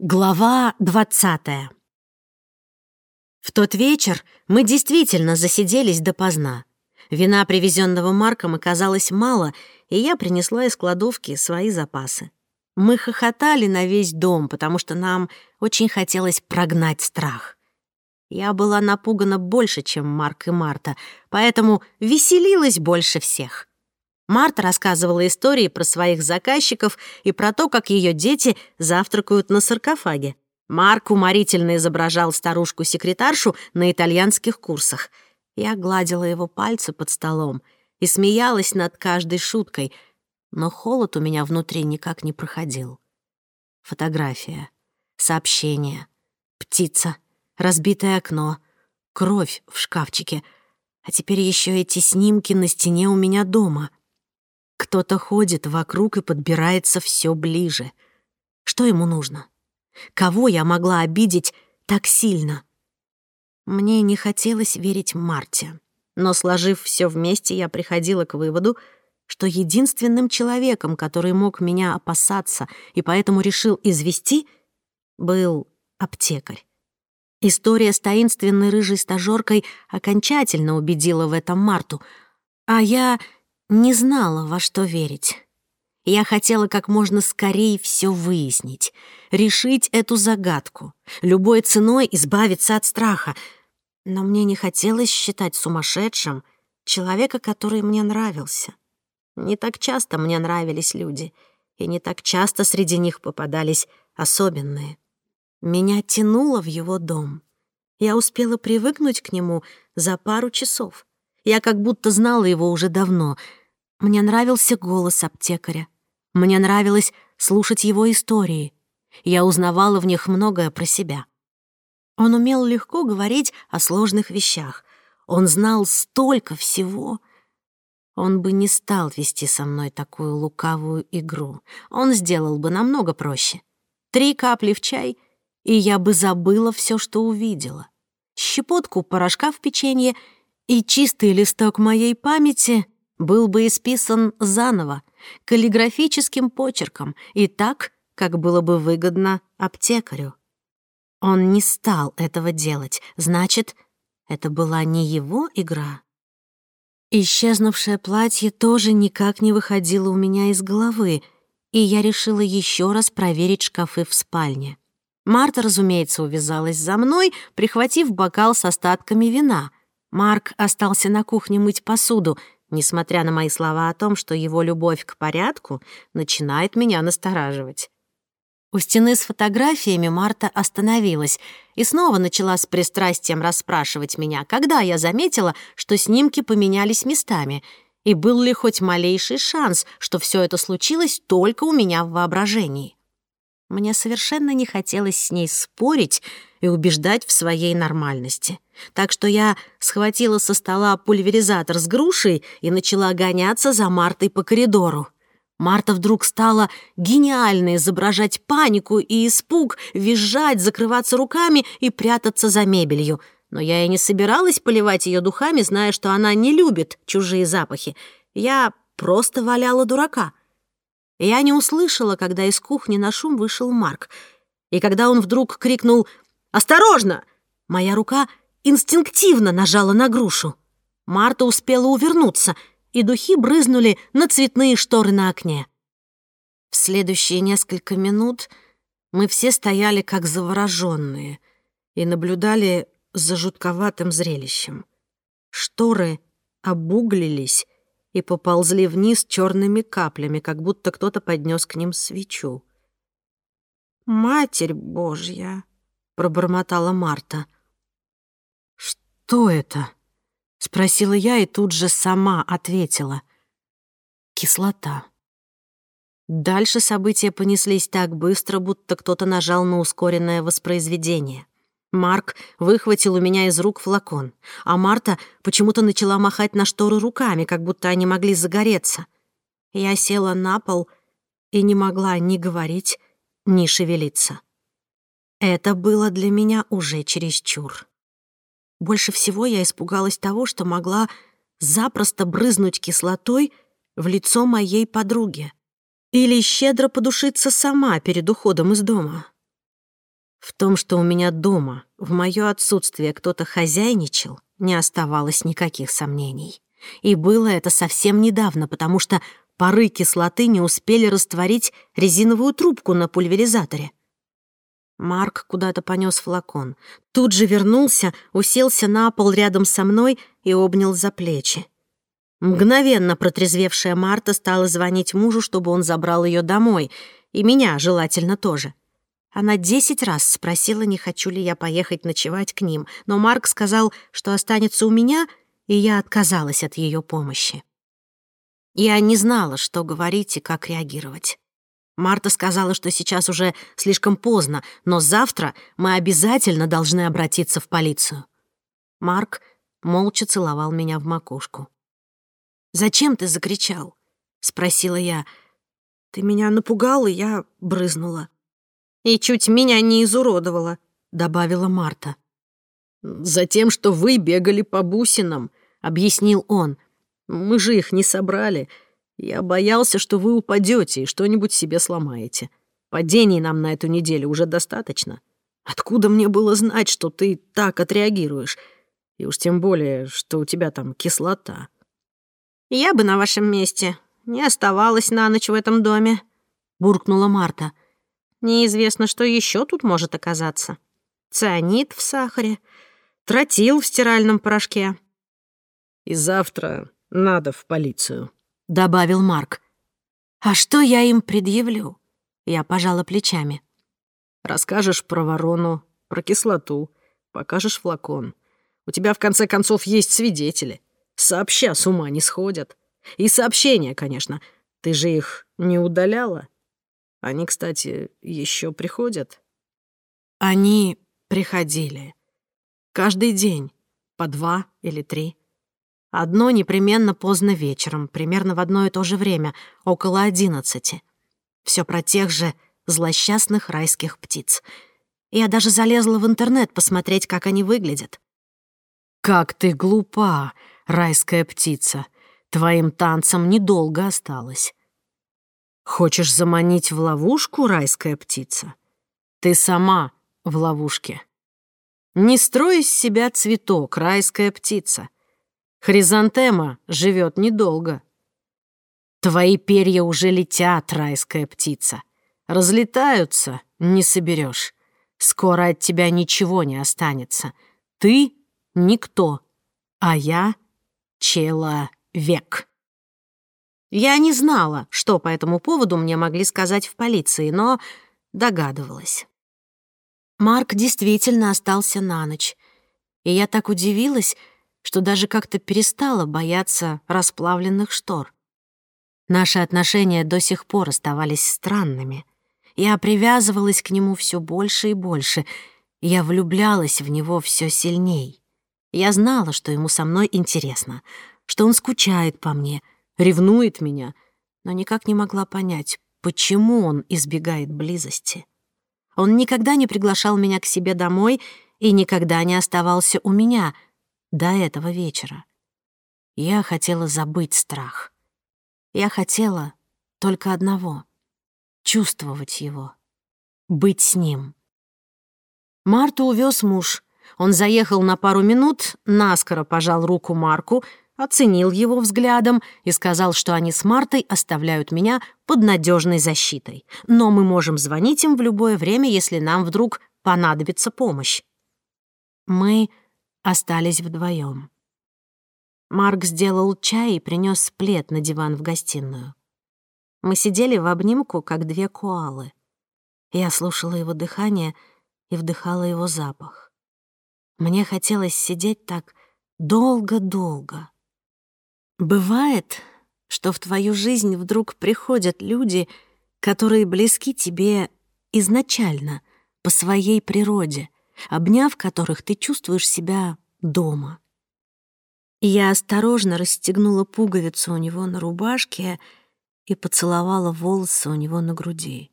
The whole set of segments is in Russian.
Глава 20 В тот вечер мы действительно засиделись допоздна. Вина, привезенного Марком, оказалось мало, и я принесла из кладовки свои запасы. Мы хохотали на весь дом, потому что нам очень хотелось прогнать страх. Я была напугана больше, чем Марк и Марта, поэтому веселилась больше всех. Марта рассказывала истории про своих заказчиков и про то, как ее дети завтракают на саркофаге. Марк уморительно изображал старушку-секретаршу на итальянских курсах. Я гладила его пальцы под столом и смеялась над каждой шуткой, но холод у меня внутри никак не проходил. Фотография, сообщение, птица, разбитое окно, кровь в шкафчике, а теперь еще эти снимки на стене у меня дома — кто-то ходит вокруг и подбирается все ближе. Что ему нужно? Кого я могла обидеть так сильно? Мне не хотелось верить Марте, но, сложив все вместе, я приходила к выводу, что единственным человеком, который мог меня опасаться и поэтому решил извести, был аптекарь. История с таинственной рыжей стажёркой окончательно убедила в этом Марту, а я не знала, во что верить. Я хотела как можно скорее все выяснить, решить эту загадку, любой ценой избавиться от страха. Но мне не хотелось считать сумасшедшим человека, который мне нравился. Не так часто мне нравились люди, и не так часто среди них попадались особенные. Меня тянуло в его дом. Я успела привыкнуть к нему за пару часов. Я как будто знала его уже давно — мне нравился голос аптекаря. Мне нравилось слушать его истории. Я узнавала в них многое про себя. Он умел легко говорить о сложных вещах. Он знал столько всего. Он бы не стал вести со мной такую лукавую игру. Он сделал бы намного проще. Три капли в чай, и я бы забыла все, что увидела. Щепотку порошка в печенье и чистый листок моей памяти — был бы исписан заново, каллиграфическим почерком и так, как было бы выгодно аптекарю. Он не стал этого делать, значит, это была не его игра. Исчезнувшее платье тоже никак не выходило у меня из головы, и я решила еще раз проверить шкафы в спальне. Марта, разумеется, увязалась за мной, прихватив бокал с остатками вина. Марк остался на кухне мыть посуду — несмотря на мои слова о том, что его любовь к порядку начинает меня настораживать. У стены с фотографиями Марта остановилась и снова начала с пристрастием расспрашивать меня, когда я заметила, что снимки поменялись местами, и был ли хоть малейший шанс, что все это случилось только у меня в воображении. Мне совершенно не хотелось с ней спорить и убеждать в своей нормальности. Так что я схватила со стола пульверизатор с грушей и начала гоняться за Мартой по коридору. Марта вдруг стала гениально изображать панику и испуг, визжать, закрываться руками и прятаться за мебелью. Но я и не собиралась поливать ее духами, зная, что она не любит чужие запахи. Я просто валяла дурака. Я не услышала, когда из кухни на шум вышел Марк. И когда он вдруг крикнул «Осторожно!», моя рука инстинктивно нажала на грушу. Марта успела увернуться, и духи брызнули на цветные шторы на окне. В следующие несколько минут мы все стояли как завороженные и наблюдали за жутковатым зрелищем. Шторы обуглились и поползли вниз черными каплями, как будто кто-то поднес к ним свечу. «Матерь Божья!» — пробормотала Марта — «Что это?» — спросила я и тут же сама ответила. «Кислота». Дальше события понеслись так быстро, будто кто-то нажал на ускоренное воспроизведение. Марк выхватил у меня из рук флакон, а Марта почему-то начала махать на шторы руками, как будто они могли загореться. Я села на пол и не могла ни говорить, ни шевелиться. Это было для меня уже чересчур. Больше всего я испугалась того, что могла запросто брызнуть кислотой в лицо моей подруги или щедро подушиться сама перед уходом из дома. В том, что у меня дома, в моё отсутствие кто-то хозяйничал, не оставалось никаких сомнений. И было это совсем недавно, потому что пары кислоты не успели растворить резиновую трубку на пульверизаторе. Марк куда-то понес флакон. Тут же вернулся, уселся на пол рядом со мной и обнял за плечи. Мгновенно протрезвевшая Марта стала звонить мужу, чтобы он забрал ее домой, и меня желательно тоже. Она десять раз спросила, не хочу ли я поехать ночевать к ним, но Марк сказал, что останется у меня, и я отказалась от ее помощи. Я не знала, что говорить и как реагировать. Марта сказала, что сейчас уже слишком поздно, но завтра мы обязательно должны обратиться в полицию. Марк молча целовал меня в макушку. «Зачем ты закричал?» — спросила я. «Ты меня напугал, и я брызнула». «И чуть меня не изуродовала», — добавила Марта. «Затем, что вы бегали по бусинам», — объяснил он. «Мы же их не собрали. Я боялся, что вы упадете и что-нибудь себе сломаете. Падений нам на эту неделю уже достаточно. Откуда мне было знать, что ты так отреагируешь? И уж тем более, что у тебя там кислота. Я бы на вашем месте не оставалась на ночь в этом доме, буркнула Марта. Неизвестно, что еще тут может оказаться. Цианид в сахаре, тротил в стиральном порошке. И завтра надо в полицию. — добавил Марк. «А что я им предъявлю?» Я пожала плечами. «Расскажешь про ворону, про кислоту, покажешь флакон. У тебя, в конце концов, есть свидетели. Сообща с ума не сходят. И сообщения, конечно. Ты же их не удаляла? Они, кстати, еще приходят?» «Они приходили. Каждый день. По два или три. Одно непременно поздно вечером, примерно в одно и то же время, около одиннадцати. Все про тех же злосчастных райских птиц. Я даже залезла в интернет посмотреть, как они выглядят. «Как ты глупа, райская птица! Твоим танцам недолго осталось. Хочешь заманить в ловушку, райская птица? Ты сама в ловушке. Не строй из себя цветок, райская птица. Хризантема живет недолго. Твои перья уже летят, райская птица. Разлетаются, не соберешь. Скоро от тебя ничего не останется. Ты — никто, а я — человек. Я не знала, что по этому поводу мне могли сказать в полиции, но догадывалась. Марк действительно остался на ночь. И я так удивилась, что даже как-то перестала бояться расплавленных штор. Наши отношения до сих пор оставались странными. Я привязывалась к нему все больше и больше. Я влюблялась в него все сильней. Я знала, что ему со мной интересно, что он скучает по мне, ревнует меня, но никак не могла понять, почему он избегает близости. Он никогда не приглашал меня к себе домой и никогда не оставался у меня — до этого вечера. Я хотела забыть страх. Я хотела только одного — чувствовать его, быть с ним. Марту увез муж. Он заехал на пару минут, наскоро пожал руку Марку, оценил его взглядом и сказал, что они с Мартой оставляют меня под надежной защитой, но мы можем звонить им в любое время, если нам вдруг понадобится помощь. Мы остались вдвоем. Марк сделал чай и принес плед на диван в гостиную. Мы сидели в обнимку, как две коалы. Я слушала его дыхание и вдыхала его запах. Мне хотелось сидеть так долго-долго. Бывает, что в твою жизнь вдруг приходят люди, которые близки тебе изначально, по своей природе — обняв которых ты чувствуешь себя дома. Я осторожно расстегнула пуговицу у него на рубашке и поцеловала волосы у него на груди.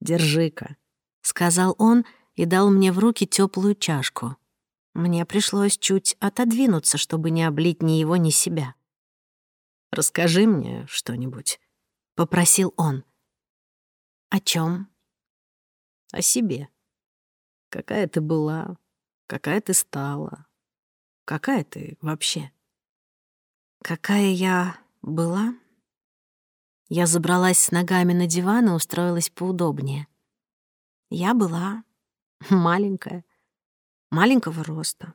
«Держи-ка», — сказал он и дал мне в руки теплую чашку. Мне пришлось чуть отодвинуться, чтобы не облить ни его, ни себя. «Расскажи мне что-нибудь», — попросил он. «О чем? «О себе», какая ты была, какая ты стала, какая ты вообще. Какая я была? Я забралась с ногами на диван и устроилась поудобнее. Я была маленькая, маленького роста,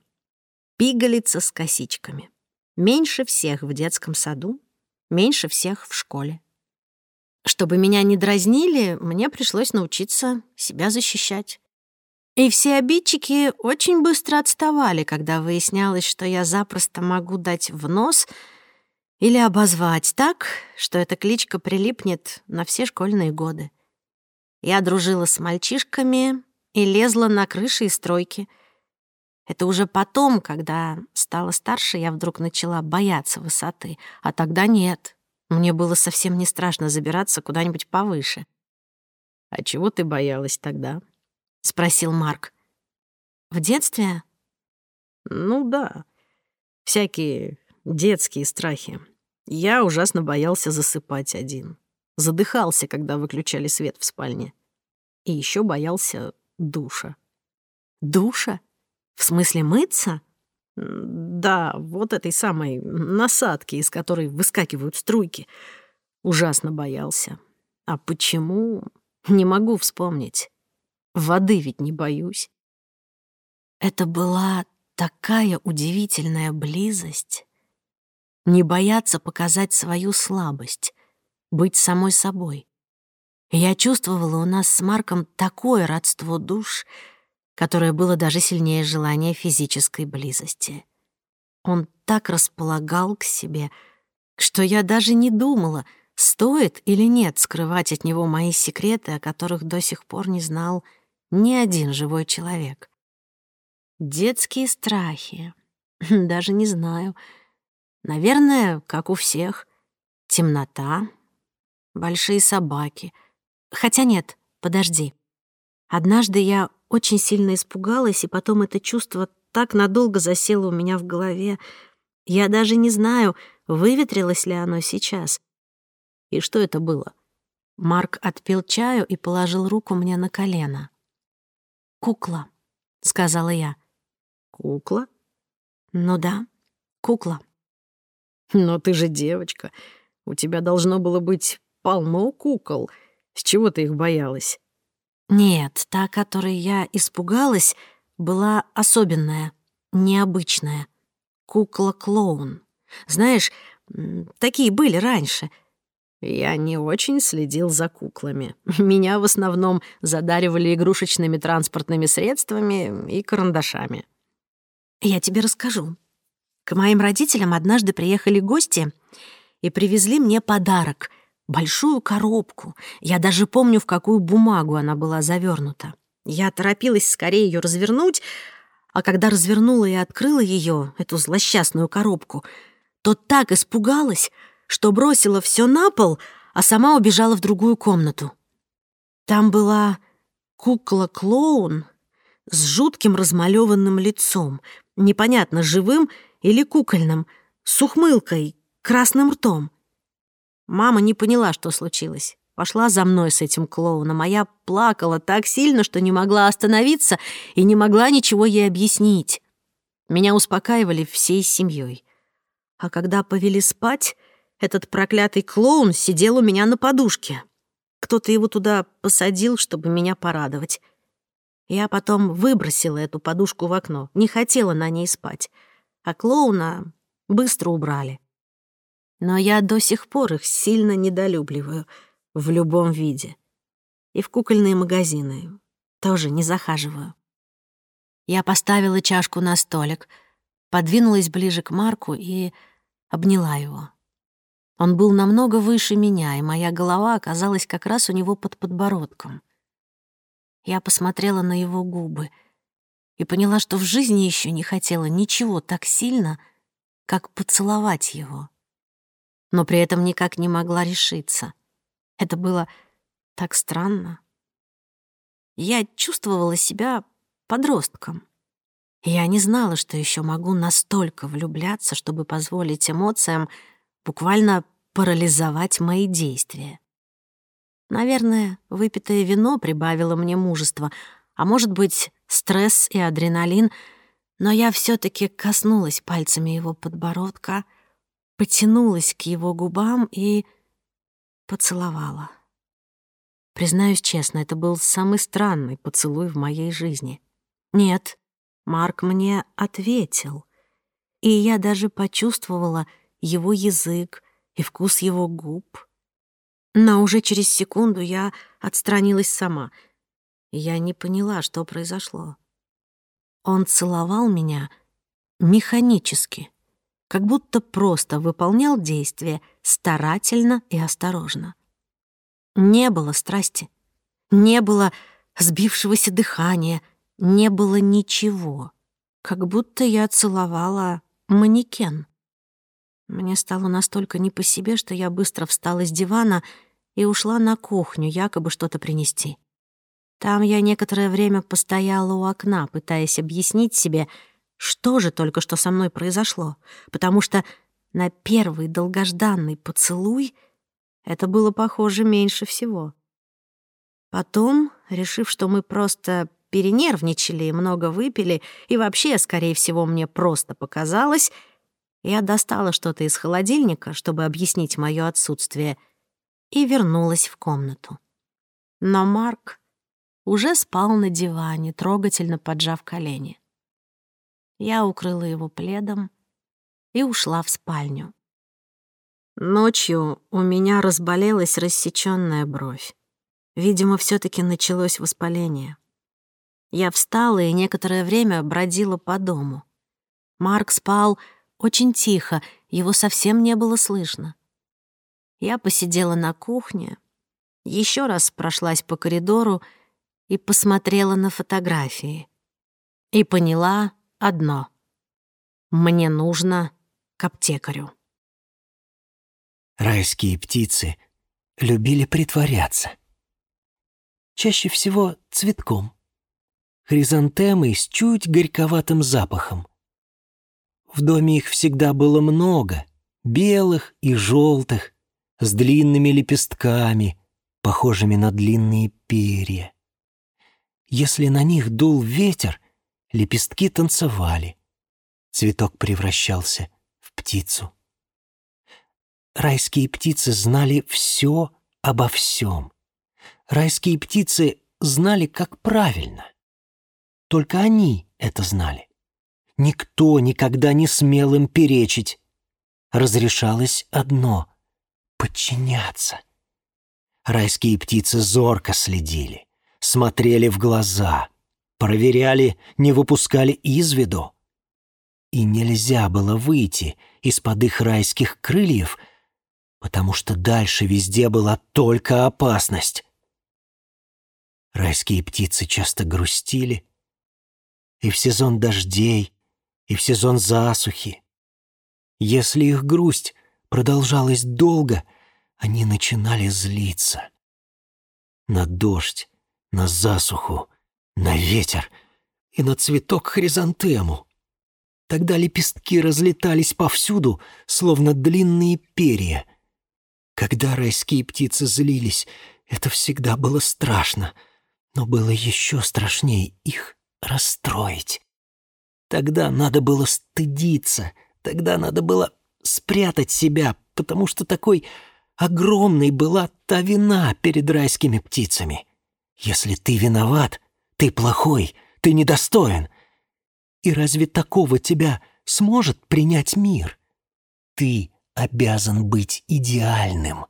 пигалица с косичками, меньше всех в детском саду, меньше всех в школе. Чтобы меня не дразнили, мне пришлось научиться себя защищать. И все обидчики очень быстро отставали, когда выяснялось, что я запросто могу дать в нос или обозвать так, что эта кличка прилипнет на все школьные годы. Я дружила с мальчишками и лезла на крыши и стройки. Это уже потом, когда стала старше, я вдруг начала бояться высоты, а тогда нет. Мне было совсем не страшно забираться куда-нибудь повыше. «А чего ты боялась тогда?» — спросил Марк. «В детстве?» «Ну да. Всякие детские страхи. Я ужасно боялся засыпать один. Задыхался, когда выключали свет в спальне. И еще боялся душа». «Душа? В смысле мыться?» «Да, вот этой самой насадки, из которой выскакивают струйки. Ужасно боялся. А почему? Не могу вспомнить». Воды ведь не боюсь. Это была такая удивительная близость. Не бояться показать свою слабость, быть самой собой. Я чувствовала у нас с Марком такое родство душ, которое было даже сильнее желания физической близости. Он так располагал к себе, что я даже не думала, стоит или нет скрывать от него мои секреты, о которых до сих пор не знал ни один живой человек. Детские страхи. Даже не знаю. Наверное, как у всех. Темнота, большие собаки. Хотя нет, подожди. Однажды я очень сильно испугалась, и потом это чувство так надолго засело у меня в голове. Я даже не знаю, выветрилось ли оно сейчас. И что это было? Марк отпил чаю и положил руку мне на колено. «Кукла», — сказала я. «Кукла?» «Ну да, кукла». «Но ты же девочка. У тебя должно было быть полно кукол. С чего ты их боялась?» «Нет, та, которой я испугалась, была особенная, необычная. Кукла-клоун. Знаешь, такие были раньше — я не очень следил за куклами. Меня в основном задаривали игрушечными транспортными средствами и карандашами. Я тебе расскажу. К моим родителям однажды приехали гости и привезли мне подарок — большую коробку. Я даже помню, в какую бумагу она была завернута. Я торопилась скорее ее развернуть, а когда развернула и открыла ее, эту злосчастную коробку, то так испугалась — что бросила все на пол, а сама убежала в другую комнату. Там была кукла-клоун с жутким размалеванным лицом, непонятно, живым или кукольным, с ухмылкой, красным ртом. Мама не поняла, что случилось. Пошла за мной с этим клоуном, а я плакала так сильно, что не могла остановиться и не могла ничего ей объяснить. Меня успокаивали всей семьей. А когда повели спать, этот проклятый клоун сидел у меня на подушке. Кто-то его туда посадил, чтобы меня порадовать. Я потом выбросила эту подушку в окно, не хотела на ней спать. А клоуна быстро убрали. Но я до сих пор их сильно недолюбливаю в любом виде. И в кукольные магазины тоже не захаживаю. Я поставила чашку на столик, подвинулась ближе к Марку и обняла его. Он был намного выше меня, и моя голова оказалась как раз у него под подбородком. Я посмотрела на его губы и поняла, что в жизни еще не хотела ничего так сильно, как поцеловать его. Но при этом никак не могла решиться. Это было так странно. Я чувствовала себя подростком. Я не знала, что еще могу настолько влюбляться, чтобы позволить эмоциям буквально парализовать мои действия. Наверное, выпитое вино прибавило мне мужества, а может быть, стресс и адреналин, но я все таки коснулась пальцами его подбородка, потянулась к его губам и поцеловала. Признаюсь честно, это был самый странный поцелуй в моей жизни. Нет, Марк мне ответил, и я даже почувствовала — его язык и вкус его губ. Но уже через секунду я отстранилась сама. Я не поняла, что произошло. Он целовал меня механически, как будто просто выполнял действие старательно и осторожно. Не было страсти, не было сбившегося дыхания, не было ничего, как будто я целовала манекен. Мне стало настолько не по себе, что я быстро встала с дивана и ушла на кухню, якобы что-то принести. Там я некоторое время постояла у окна, пытаясь объяснить себе, что же только что со мной произошло, потому что на первый долгожданный поцелуй это было похоже меньше всего. Потом, решив, что мы просто перенервничали и много выпили, и вообще, скорее всего, мне просто показалось — я достала что-то из холодильника, чтобы объяснить мое отсутствие, и вернулась в комнату. Но Марк уже спал на диване, трогательно поджав колени. Я укрыла его пледом и ушла в спальню. Ночью у меня разболелась рассечённая бровь. Видимо, всё-таки началось воспаление. Я встала и некоторое время бродила по дому. Марк спал очень тихо, его совсем не было слышно. Я посидела на кухне, еще раз прошлась по коридору и посмотрела на фотографии. И поняла одно. Мне нужно к аптекарю. Райские птицы любили притворяться. Чаще всего цветком. Хризантемы с чуть горьковатым запахом. В доме их всегда было много, белых и желтых, с длинными лепестками, похожими на длинные перья. Если на них дул ветер, лепестки танцевали. Цветок превращался в птицу. Райские птицы знали все обо всем. Райские птицы знали, как правильно. Только они это знали никто никогда не смел им перечить. Разрешалось одно — подчиняться. Райские птицы зорко следили, смотрели в глаза, проверяли, не выпускали из виду. И нельзя было выйти из-под их райских крыльев, потому что дальше везде была только опасность. Райские птицы часто грустили, и в сезон дождей — и в сезон засухи. Если их грусть продолжалась долго, они начинали злиться. На дождь, на засуху, на ветер и на цветок хризантему. Тогда лепестки разлетались повсюду, словно длинные перья. Когда райские птицы злились, это всегда было страшно, но было еще страшнее их расстроить. Тогда надо было стыдиться, тогда надо было спрятать себя, потому что такой огромной была та вина перед райскими птицами. Если ты виноват, ты плохой, ты недостоин. И разве такого тебя сможет принять мир? Ты обязан быть идеальным.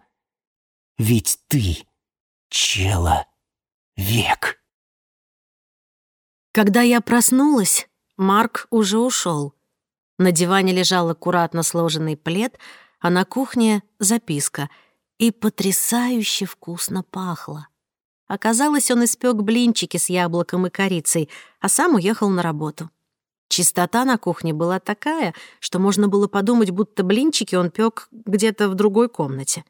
Ведь ты — человек. Когда я проснулась, Марк уже ушел. На диване лежал аккуратно сложенный плед, а на кухне — записка. И потрясающе вкусно пахло. Оказалось, он испек блинчики с яблоком и корицей, а сам уехал на работу. Чистота на кухне была такая, что можно было подумать, будто блинчики он пек где-то в другой комнате.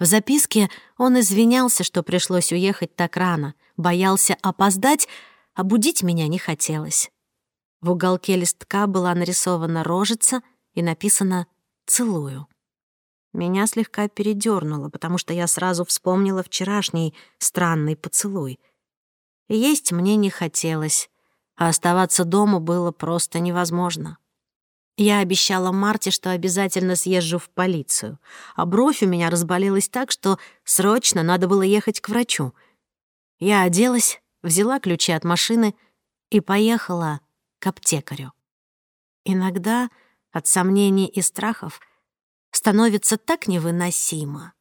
В записке он извинялся, что пришлось уехать так рано, боялся опоздать, а будить меня не хотелось. В уголке листка была нарисована рожица и написано «Целую». Меня слегка передёрнуло, потому что я сразу вспомнила вчерашний странный поцелуй. Есть мне не хотелось, а оставаться дома было просто невозможно. Я обещала Марте, что обязательно съезжу в полицию, а бровь у меня разболелась так, что срочно надо было ехать к врачу. Я оделась, взяла ключи от машины и поехала к аптекарю. Иногда от сомнений и страхов становится так невыносимо,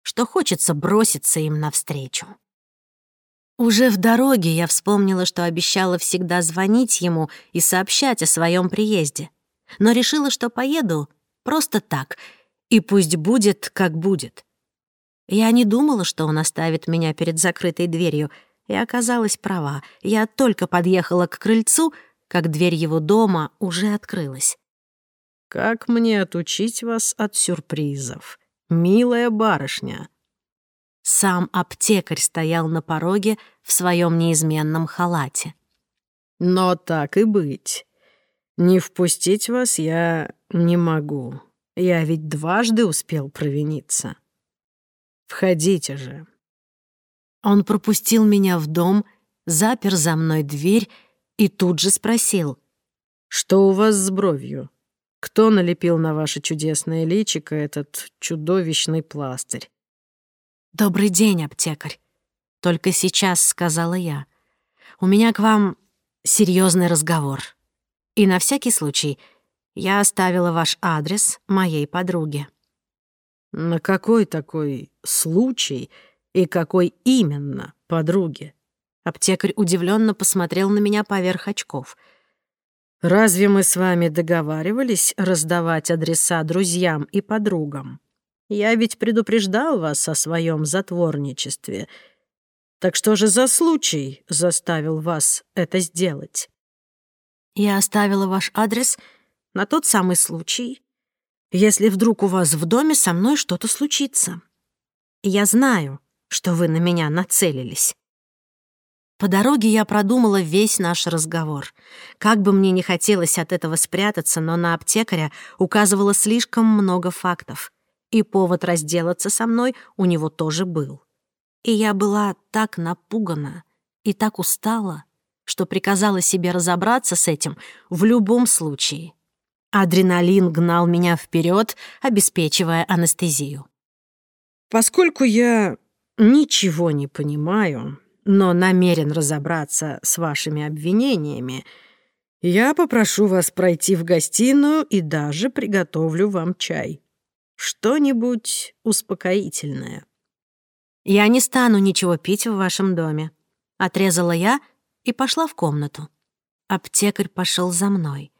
что хочется броситься им навстречу. Уже в дороге я вспомнила, что обещала всегда звонить ему и сообщать о своем приезде, но решила, что поеду просто так, и пусть будет, как будет. Я не думала, что он оставит меня перед закрытой дверью, и оказалась права. Я только подъехала к крыльцу — как дверь его дома уже открылась. «Как мне отучить вас от сюрпризов, милая барышня?» Сам аптекарь стоял на пороге в своем неизменном халате. «Но так и быть. Не впустить вас я не могу. Я ведь дважды успел провиниться. Входите же». Он пропустил меня в дом, запер за мной дверь и тут же спросил. «Что у вас с бровью? Кто налепил на ваше чудесное личико этот чудовищный пластырь?» «Добрый день, аптекарь!» — только сейчас сказала я. «У меня к вам серьезный разговор. И на всякий случай я оставила ваш адрес моей подруге». «На какой такой случай и какой именно подруге?» Аптекарь удивленно посмотрел на меня поверх очков. «Разве мы с вами договаривались раздавать адреса друзьям и подругам? Я ведь предупреждал вас о своем затворничестве. Так что же за случай заставил вас это сделать?» «Я оставила ваш адрес на тот самый случай, если вдруг у вас в доме со мной что-то случится. Я знаю, что вы на меня нацелились». По дороге я продумала весь наш разговор. Как бы мне не хотелось от этого спрятаться, но на аптекаря указывало слишком много фактов. И повод разделаться со мной у него тоже был. И я была так напугана и так устала, что приказала себе разобраться с этим в любом случае. Адреналин гнал меня вперед, обеспечивая анестезию. «Поскольку я ничего не понимаю», но намерен разобраться с вашими обвинениями. Я попрошу вас пройти в гостиную и даже приготовлю вам чай. Что-нибудь успокоительное». «Я не стану ничего пить в вашем доме», — отрезала я и пошла в комнату. Аптекарь пошел за мной.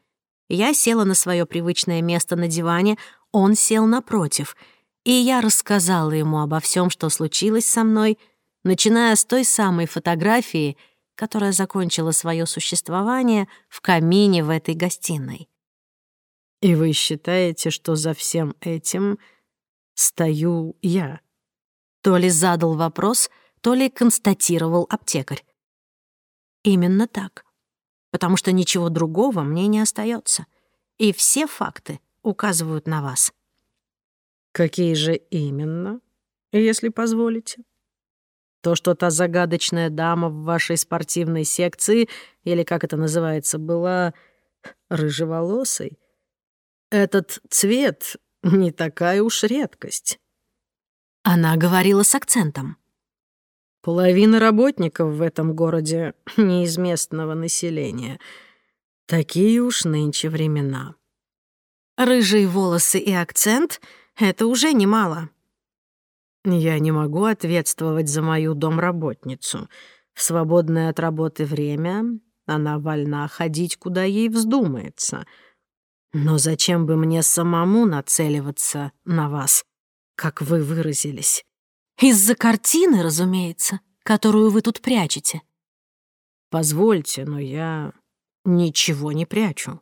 Я села на свое привычное место на диване, он сел напротив, и я рассказала ему обо всем, что случилось со мной — начиная с той самой фотографии, которая закончила свое существование в камине в этой гостиной. «И вы считаете, что за всем этим стою я?» То ли задал вопрос, то ли констатировал аптекарь. «Именно так. Потому что ничего другого мне не остается. И все факты указывают на вас». «Какие же именно, если позволите?» То что та загадочная дама в вашей спортивной секции, или как это называется, была рыжеволосой. Этот цвет не такая уж редкость. Она говорила с акцентом. Половина работников в этом городе не из местного населения. Такие уж нынче времена. Рыжие волосы и акцент — это уже немало. Я не могу ответствовать за мою домработницу. В свободное от работы время она вольна ходить, куда ей вздумается. Но зачем бы мне самому нацеливаться на вас, как вы выразились? Из-за картины, разумеется, которую вы тут прячете. Позвольте, но я ничего не прячу.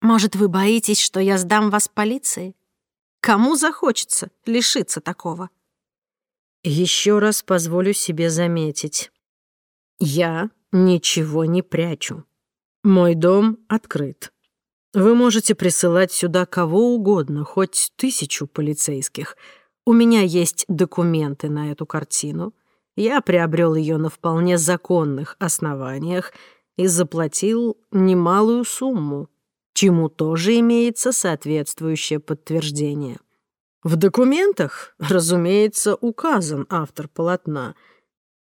Может, вы боитесь, что я сдам вас полиции? Кому захочется лишиться такого? Еще раз позволю себе заметить. Я ничего не прячу. Мой дом открыт. Вы можете присылать сюда кого угодно, хоть тысячу полицейских. У меня есть документы на эту картину. Я приобрел ее на вполне законных основаниях и заплатил немалую сумму чему тоже имеется соответствующее подтверждение. В документах, разумеется, указан автор полотна.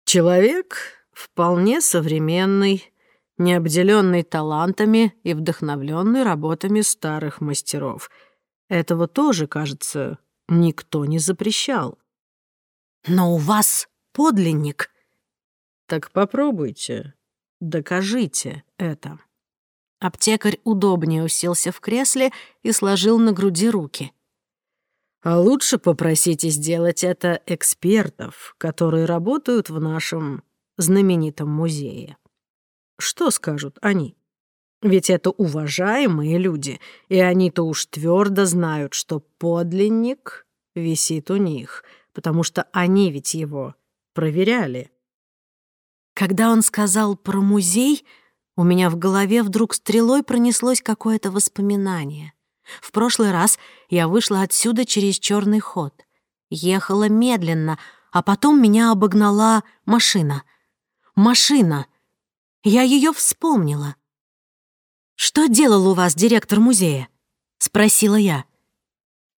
Человек вполне современный, не обделенный талантами и вдохновленный работами старых мастеров. Этого тоже, кажется, никто не запрещал. «Но у вас подлинник!» «Так попробуйте, докажите это». Аптекарь удобнее уселся в кресле и сложил на груди руки. «А лучше попросите сделать это экспертов, которые работают в нашем знаменитом музее. Что скажут они? Ведь это уважаемые люди, и они-то уж твердо знают, что подлинник висит у них, потому что они ведь его проверяли». Когда он сказал про музей — у меня в голове вдруг стрелой пронеслось какое-то воспоминание. В прошлый раз я вышла отсюда через черный ход. Ехала медленно, а потом меня обогнала машина. Машина! Я ее вспомнила. «Что делал у вас директор музея?» — спросила я.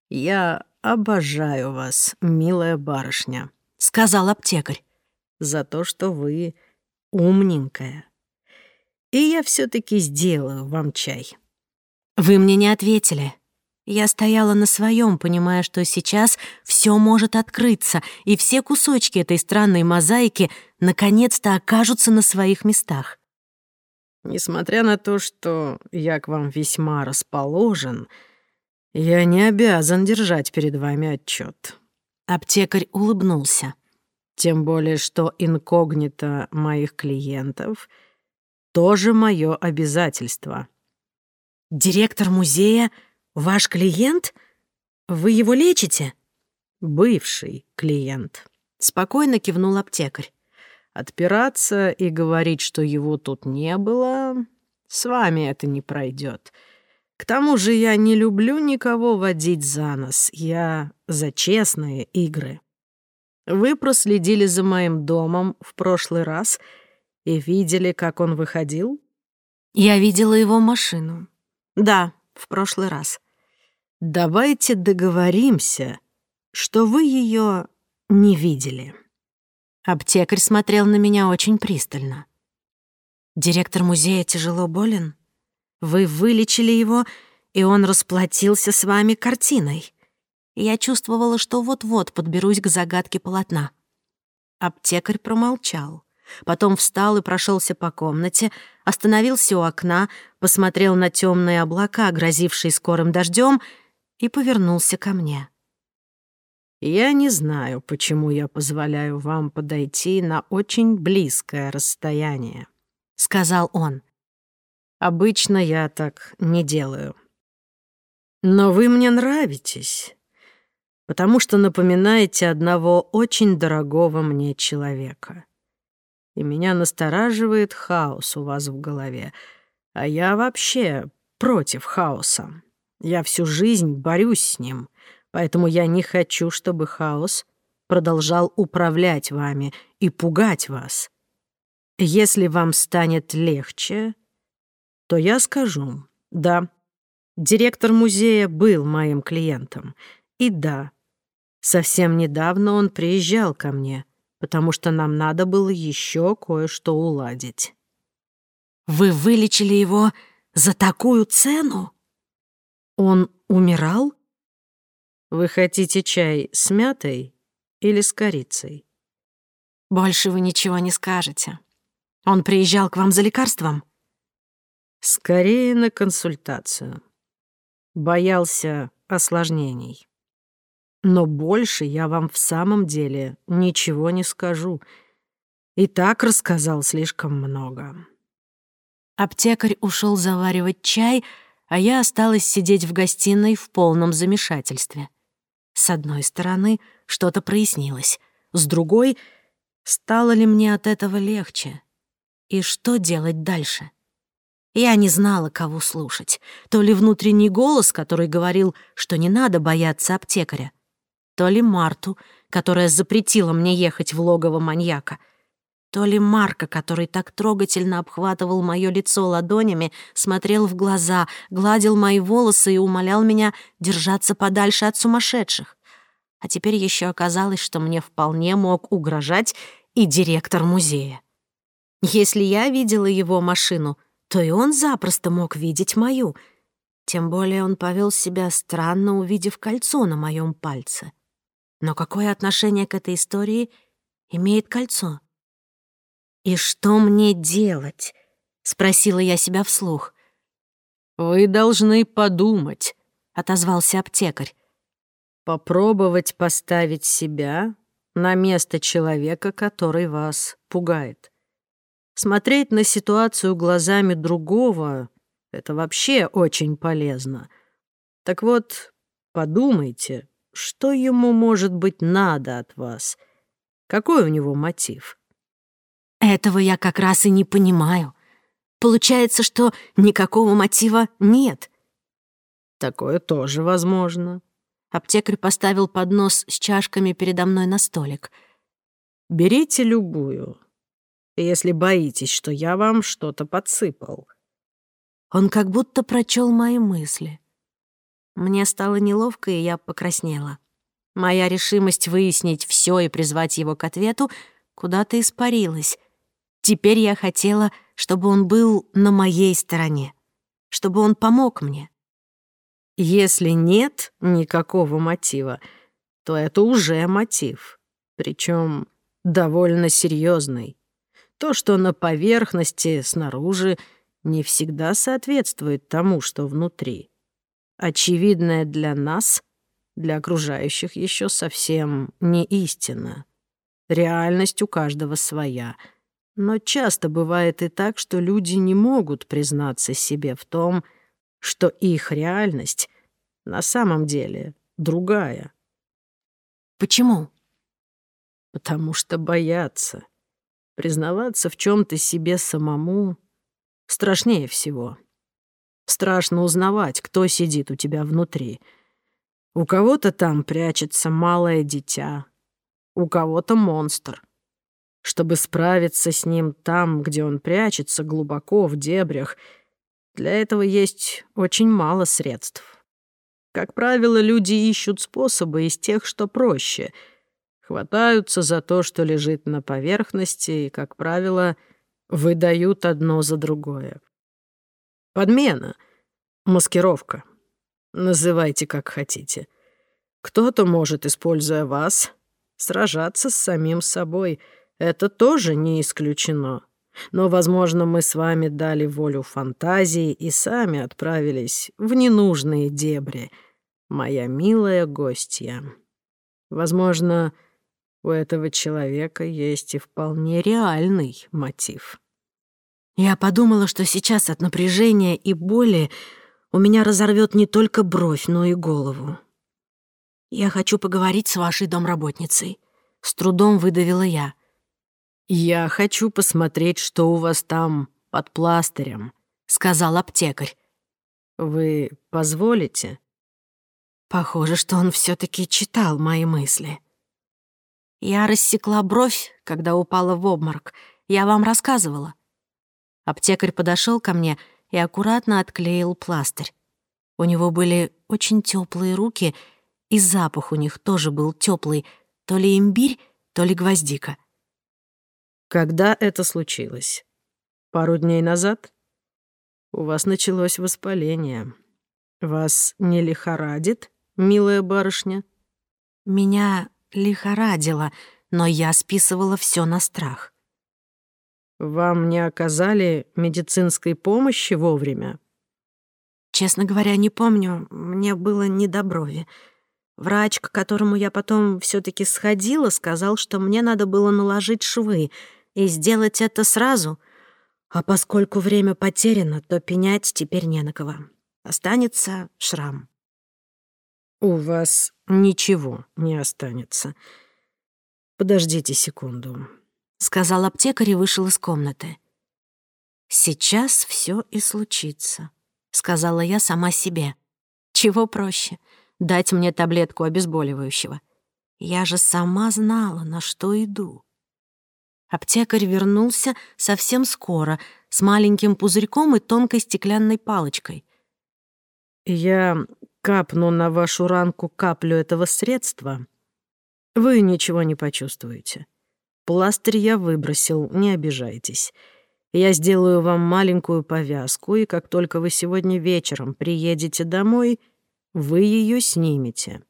«Я обожаю вас, милая барышня», — сказал аптекарь. «За то, что вы умненькая» и я все таки сделаю вам чай». «Вы мне не ответили». Я стояла на своем, понимая, что сейчас все может открыться, и все кусочки этой странной мозаики наконец-то окажутся на своих местах. «Несмотря на то, что я к вам весьма расположен, я не обязан держать перед вами отчет. Аптекарь улыбнулся. «Тем более, что инкогнито моих клиентов — тоже мое обязательство». «Директор музея — ваш клиент? Вы его лечите?» «Бывший клиент», — спокойно кивнул аптекарь. «Отпираться и говорить, что его тут не было, с вами это не пройдет. К тому же я не люблю никого водить за нос. Я за честные игры. Вы проследили за моим домом в прошлый раз — и видели, как он выходил? Я видела его машину. Да, в прошлый раз. Давайте договоримся, что вы ее не видели. Аптекарь смотрел на меня очень пристально. Директор музея тяжело болен. Вы вылечили его, и он расплатился с вами картиной. Я чувствовала, что вот-вот подберусь к загадке полотна. Аптекарь промолчал потом встал и прошелся по комнате, остановился у окна, посмотрел на темные облака, грозившие скорым дождем, и повернулся ко мне. «Я не знаю, почему я позволяю вам подойти на очень близкое расстояние», — сказал он. «Обычно я так не делаю. Но вы мне нравитесь» потому что напоминаете одного очень дорогого мне человека и меня настораживает хаос у вас в голове. А я вообще против хаоса. Я всю жизнь борюсь с ним, поэтому я не хочу, чтобы хаос продолжал управлять вами и пугать вас. Если вам станет легче, то я скажу, да, директор музея был моим клиентом, и да, совсем недавно он приезжал ко мне — потому что нам надо было еще кое-что уладить. Вы вылечили его за такую цену? Он умирал? Вы хотите чай с мятой или с корицей? Больше вы ничего не скажете. Он приезжал к вам за лекарством? Скорее на консультацию. Боялся осложнений. Но больше я вам в самом деле ничего не скажу. И так рассказал слишком много. Аптекарь ушел заваривать чай, а я осталась сидеть в гостиной в полном замешательстве. С одной стороны, что-то прояснилось, с другой — стало ли мне от этого легче? И что делать дальше? Я не знала, кого слушать. То ли внутренний голос, который говорил, что не надо бояться аптекаря, то ли Марту, которая запретила мне ехать в логово маньяка, то ли Марка, который так трогательно обхватывал мое лицо ладонями, смотрел в глаза, гладил мои волосы и умолял меня держаться подальше от сумасшедших. А теперь еще оказалось, что мне вполне мог угрожать и директор музея. Если я видела его машину, то и он запросто мог видеть мою. Тем более он повел себя странно, увидев кольцо на моем пальце. Но какое отношение к этой истории имеет кольцо? «И что мне делать?» — спросила я себя вслух. «Вы должны подумать», — отозвался аптекарь. «Попробовать поставить себя на место человека, который вас пугает. Смотреть на ситуацию глазами другого — это вообще очень полезно. Так вот, подумайте, что ему, может быть, надо от вас? Какой у него мотив? Этого я как раз и не понимаю. Получается, что никакого мотива нет. Такое тоже возможно. Аптекарь поставил поднос с чашками передо мной на столик. Берите любую, если боитесь, что я вам что-то подсыпал. Он как будто прочел мои мысли. Мне стало неловко, и я покраснела. Моя решимость выяснить все и призвать его к ответу куда-то испарилась. Теперь я хотела, чтобы он был на моей стороне, чтобы он помог мне. Если нет никакого мотива, то это уже мотив, причем довольно серьезный. То, что на поверхности, снаружи, не всегда соответствует тому, что внутри очевидное для нас, для окружающих еще совсем не истина. Реальность у каждого своя. Но часто бывает и так, что люди не могут признаться себе в том, что их реальность на самом деле другая. Почему? Потому что боятся. Признаваться в чем то себе самому страшнее всего. Страшно узнавать, кто сидит у тебя внутри. У кого-то там прячется малое дитя, у кого-то монстр. Чтобы справиться с ним там, где он прячется, глубоко, в дебрях, для этого есть очень мало средств. Как правило, люди ищут способы из тех, что проще. Хватаются за то, что лежит на поверхности, и, как правило, выдают одно за другое. Подмена. Маскировка. Называйте как хотите. Кто-то может, используя вас, сражаться с самим собой. Это тоже не исключено. Но, возможно, мы с вами дали волю фантазии и сами отправились в ненужные дебри. Моя милая гостья. Возможно, у этого человека есть и вполне реальный мотив. Я подумала, что сейчас от напряжения и боли у меня разорвет не только бровь, но и голову. «Я хочу поговорить с вашей домработницей», — с трудом выдавила я. «Я хочу посмотреть, что у вас там под пластырем», — сказал аптекарь. «Вы позволите?» Похоже, что он все таки читал мои мысли. Я рассекла бровь, когда упала в обморок. Я вам рассказывала. Аптекарь подошел ко мне и аккуратно отклеил пластырь. У него были очень теплые руки, и запах у них тоже был теплый, то ли имбирь, то ли гвоздика. Когда это случилось? Пару дней назад? У вас началось воспаление. Вас не лихорадит, милая барышня? Меня лихорадило, но я списывала все на страх. Вам не оказали медицинской помощи вовремя? Честно говоря, не помню. Мне было не до брови. Врач, к которому я потом все таки сходила, сказал, что мне надо было наложить швы и сделать это сразу. А поскольку время потеряно, то пенять теперь не на кого. Останется шрам. У вас ничего не останется. Подождите секунду сказал аптекарь и вышел из комнаты. «Сейчас все и случится», — сказала я сама себе. «Чего проще? Дать мне таблетку обезболивающего. Я же сама знала, на что иду». Аптекарь вернулся совсем скоро, с маленьким пузырьком и тонкой стеклянной палочкой. «Я капну на вашу ранку каплю этого средства. Вы ничего не почувствуете», Пластырь я выбросил, не обижайтесь. Я сделаю вам маленькую повязку, и как только вы сегодня вечером приедете домой, вы ее снимете.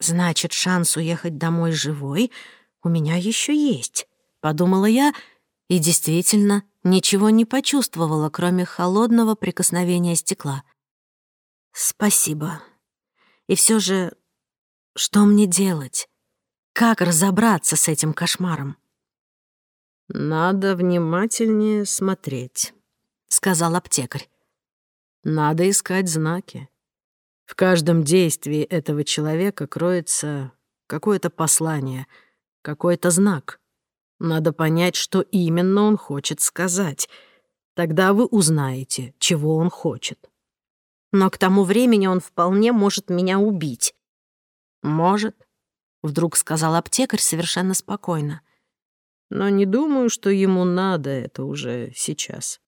Значит, шанс уехать домой живой у меня еще есть, подумала я, и действительно ничего не почувствовала, кроме холодного прикосновения стекла. Спасибо. И все же, что мне делать? Как разобраться с этим кошмаром? «Надо внимательнее смотреть», — сказал аптекарь. «Надо искать знаки. В каждом действии этого человека кроется какое-то послание, какой-то знак. Надо понять, что именно он хочет сказать. Тогда вы узнаете, чего он хочет. Но к тому времени он вполне может меня убить. Может. Вдруг сказал аптекарь совершенно спокойно. «Но не думаю, что ему надо это уже сейчас».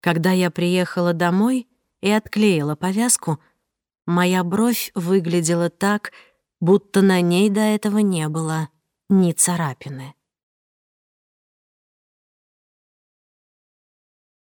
Когда я приехала домой и отклеила повязку, моя бровь выглядела так, будто на ней до этого не было ни царапины.